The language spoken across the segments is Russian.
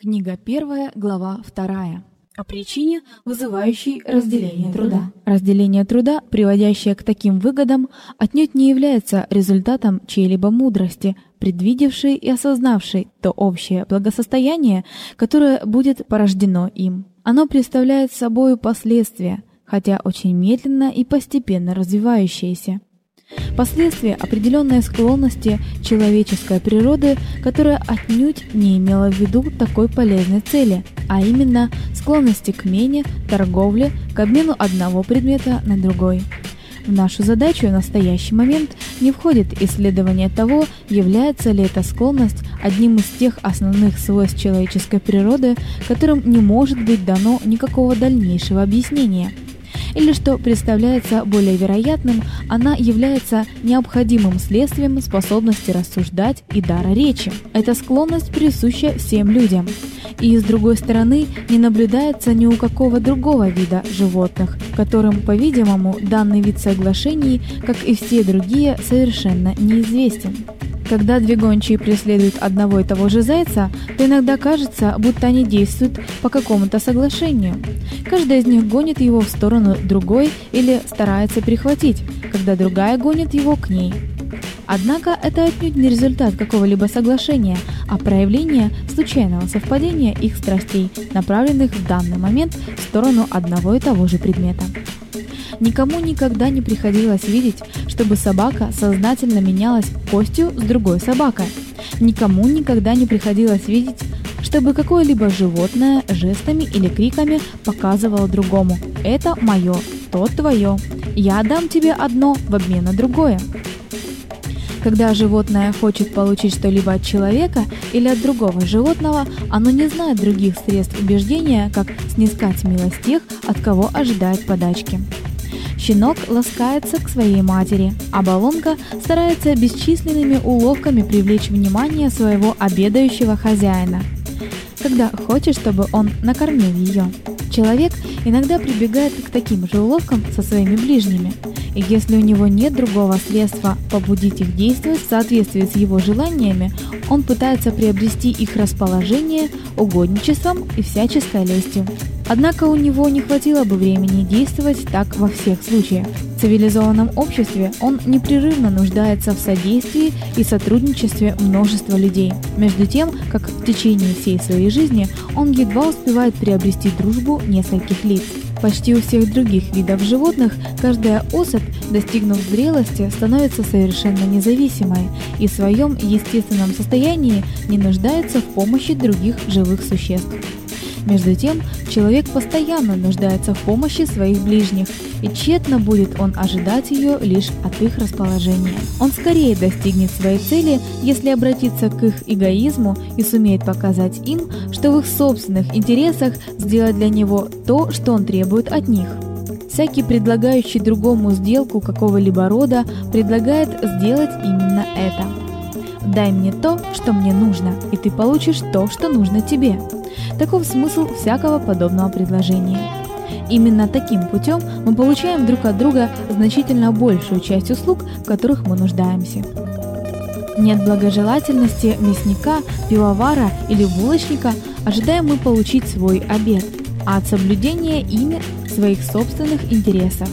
Книга 1, глава 2. О причине, вызывающей разделение труда. Разделение труда, приводящее к таким выгодам, отнюдь не является результатом чьей-либо мудрости, предвидевшей и осознавшей то общее благосостояние, которое будет порождено им. Оно представляет собой последствия, хотя очень медленно и постепенно развивающиеся. Последствия определенной склонности человеческой природы, которая отнюдь не имела в виду такой полезной цели, а именно склонности к мене, торговле, к обмену одного предмета на другой. В нашу задачу в настоящий момент не входит исследование того, является ли эта склонность одним из тех основных свойств человеческой природы, которым не может быть дано никакого дальнейшего объяснения – или что представляется более вероятным, она является необходимым следствием способности рассуждать и дара речи. Эта склонность присуща всем людям. И с другой стороны, не наблюдается ни у какого другого вида животных, которым, по-видимому, данный вид соглашений, как и все другие, совершенно неизвестен. Когда две гончие преследуют одного и того же зайца, то иногда кажется, будто они действуют по какому-то соглашению. Каждая из них гонит его в сторону другой или старается перехватить, когда другая гонит его к ней. Однако это отнюдь не результат какого-либо соглашения, а проявление случайного совпадения их страстей, направленных в данный момент в сторону одного и того же предмета. Никому никогда не приходилось видеть, чтобы собака сознательно менялась костью с другой собакой. Никому никогда не приходилось видеть, чтобы какое-либо животное жестами или криками показывало другому: "Это мое, то твое. Я дам тебе одно в обмен на другое". Когда животное хочет получить что-либо от человека или от другого животного, оно не знает других средств убеждения, как снискать милость тех, от кого ожидает подачки. Щенок ласкается к своей матери, а балонка старается бесчисленными уловками привлечь внимание своего обедающего хозяина, когда хочет, чтобы он накормил ее. Человек иногда прибегает к таким же уловкам со своими ближними, и если у него нет другого средства побудить их действовать в соответствии с его желаниями, он пытается приобрести их расположение угодничеством и всяческой лестью. Однако у него не хватило бы времени действовать так во всех случаях. В цивилизованном обществе он непрерывно нуждается в содействии и сотрудничестве множества людей. Между тем, как в течение всей своей жизни он едва успевает приобрести дружбу нескольких лиц. Почти у всех других видов животных каждая особь, достигнув зрелости, становится совершенно независимой и в своем естественном состоянии не нуждается в помощи других живых существ. Между тем, человек постоянно нуждается в помощи своих ближних, и тщетно будет он ожидать ее лишь от их расположения. Он скорее достигнет своей цели, если обратиться к их эгоизму и сумеет показать им, что в их собственных интересах сделать для него то, что он требует от них. Всякий предлагающий другому сделку какого-либо рода предлагает сделать именно это. Дай мне то, что мне нужно, и ты получишь то, что нужно тебе. Таков смысл всякого подобного предложения. Именно таким путем мы получаем друг от друга значительно большую часть услуг, в которых мы нуждаемся. Нет благожелательности мясника, пивовара или булочника, ожидаем мы получить свой обед, а от соблюдения ими своих собственных интересов.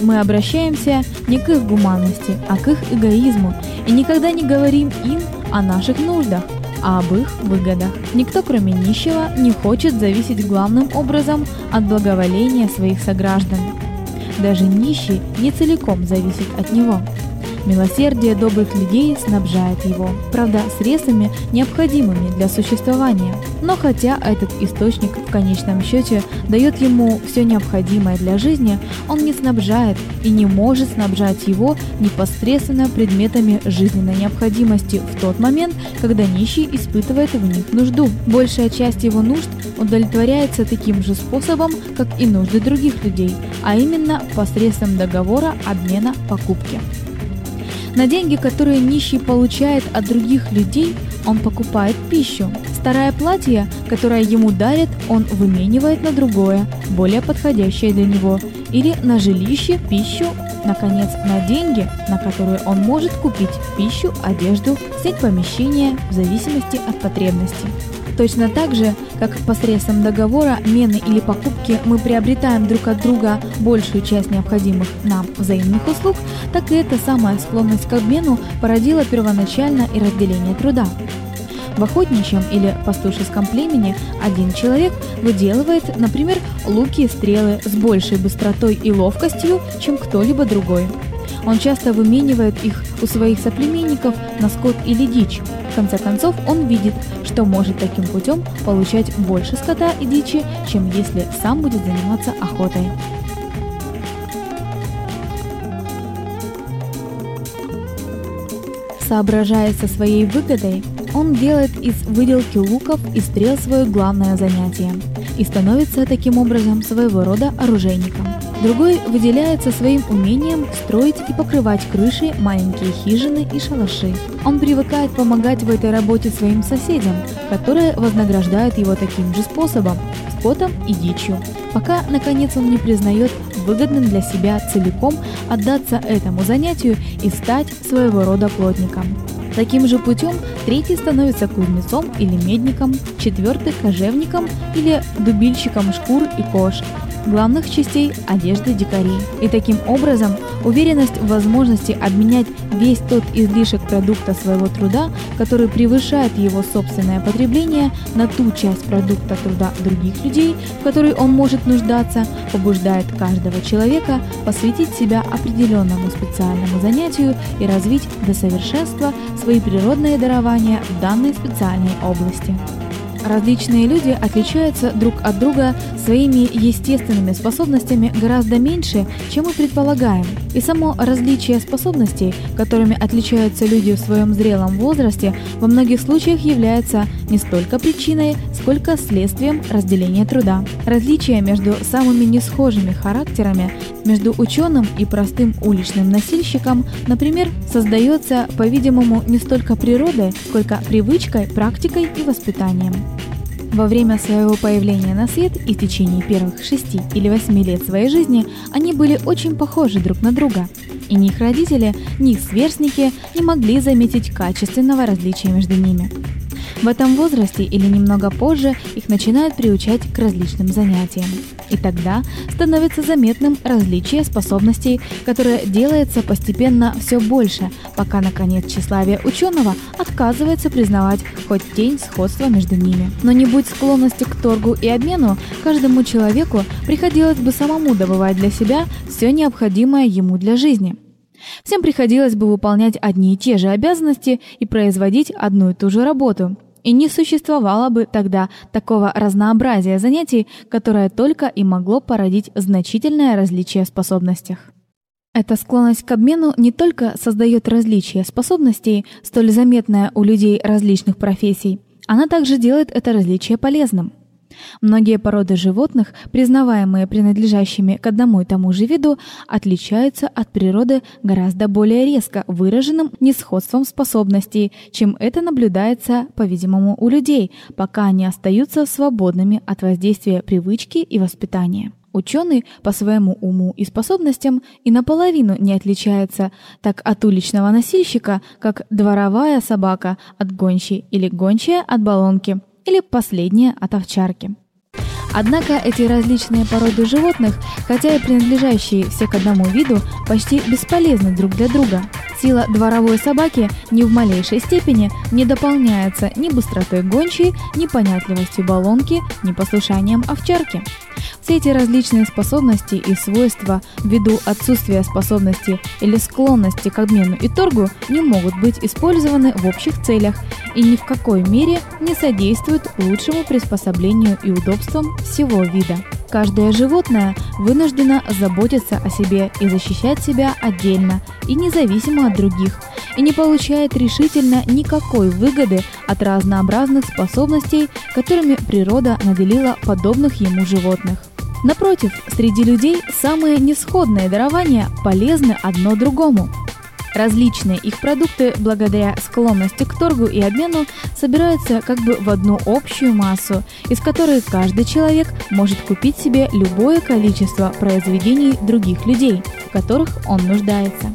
Мы обращаемся не к их гуманности, а к их эгоизму и никогда не говорим им о наших нуждах, а об их выгодах. Никто, кроме нищего, не хочет зависеть главным образом от благоволения своих сограждан. Даже нищий не целиком зависит от него. Милосердие добрых людей снабжает его, правда, средствами, необходимыми для существования. Но хотя этот источник в конечном счете дает ему все необходимое для жизни, он не снабжает и не может снабжать его непосредственно предметами жизненной необходимости в тот момент, когда нищий испытывает в них нужду. Большая часть его нужд удовлетворяется таким же способом, как и нужды других людей, а именно посредством договора обмена покупки. На деньги, которые нищий получает от других людей, он покупает пищу. Старое платье, которое ему дарят, он выменивает на другое, более подходящее для него, или на жилище, пищу, наконец, на деньги, на которые он может купить пищу, одежду, снять помещение в зависимости от потребностей. Точно так же, как посредством договора, мены или покупки мы приобретаем друг от друга большую часть необходимых нам взаимных услуг, так и эта самая склонность к обмену породила первоначально и разделение труда. В охотничьем или пастушеском племени один человек выделывает, например, луки и стрелы с большей быстротой и ловкостью, чем кто-либо другой. Он часто выменивает их у своих соплеменников на скот или дичь. Конце концов, он видит, что может таким путем получать больше скота и дичи, чем если сам будет заниматься охотой. Соображая со своей выгодой, он делает из выделки луков и стрел свое главное занятие и становится таким образом своего рода оружейником. Другой выделяется своим умением строить и покрывать крыши маленькие хижины и шалаши. Он привыкает помогать в этой работе своим соседям, которые вознаграждают его таким же способом – скотом и дичью, пока, наконец, он не признает выгодным для себя целиком отдаться этому занятию и стать своего рода плотником. Таким же путем третий становится кузнецом или медником, четвертый – кожевником или дубильщиком шкур и кож, главных частей одежды дикарей. И таким образом уверенность в возможности обменять весь тот излишек продукта своего труда, который превышает его собственное потребление, на ту часть продукта труда других людей, в которой он может нуждаться, побуждает каждого человека посвятить себя определенному специальному занятию и развить до совершенства свои природные дарования в данной специальной области. Различные люди отличаются друг от друга своими естественными способностями гораздо меньше, чем мы предполагаем. И само различие способностей, которыми отличаются люди в своем зрелом возрасте, во многих случаях является не столько причиной, сколько следствием разделения труда. Различие между самыми несхожими характерами, между ученым и простым уличным носильщиком, например, создается, по-видимому, не столько природой, сколько привычкой, практикой и воспитанием. Во время своего появления на свет и в течение первых шести или восьми лет своей жизни они были очень похожи друг на друга, и ни их родители, ни их сверстники не могли заметить качественного различия между ними. В этом возрасте или немного позже их начинают приучать к различным занятиям. И тогда становится заметным различие способностей, которое делается постепенно все больше, пока наконец тщеславие ученого отказывается признавать хоть тень сходства между ними. Но не будь склонности к торгу и обмену, каждому человеку приходилось бы самому добывать для себя все необходимое ему для жизни. Всем приходилось бы выполнять одни и те же обязанности и производить одну и ту же работу. И не существовало бы тогда такого разнообразия занятий, которое только и могло породить значительное различие в способностях. Эта склонность к обмену не только создает различие способностей, столь заметное у людей различных профессий, она также делает это различие полезным. Многие породы животных, признаваемые принадлежащими к одному и тому же виду, отличаются от природы гораздо более резко выраженным несходством способностей, чем это наблюдается, по-видимому, у людей, пока они остаются свободными от воздействия привычки и воспитания. Ученый по своему уму и способностям и наполовину не отличается так от уличного носильщика, как дворовая собака от гончей или гончая от баллонки или последняя от овчарки. Однако эти различные породы животных, хотя и принадлежащие все к одному виду, почти бесполезны друг для друга. Сила дворовой собаки ни в малейшей степени не дополняется ни быстротой гончей, ни понятливостью баллонки, ни послушанием овчарки. Все эти различные способности и свойства ввиду отсутствия способности или склонности к обмену и торгу не могут быть использованы в общих целях и ни в какой мере не содействуют лучшему приспособлению и удобствам всего вида. Каждое животное вынуждено заботиться о себе и защищать себя отдельно и независимо от других, и не получает решительно никакой выгоды от разнообразных способностей, которыми природа наделила подобных ему животных. Напротив, среди людей самые несходные дарования полезны одно другому. Различные их продукты, благодаря склонности к торгу и обмену, собираются как бы в одну общую массу, из которой каждый человек может купить себе любое количество произведений других людей, в которых он нуждается.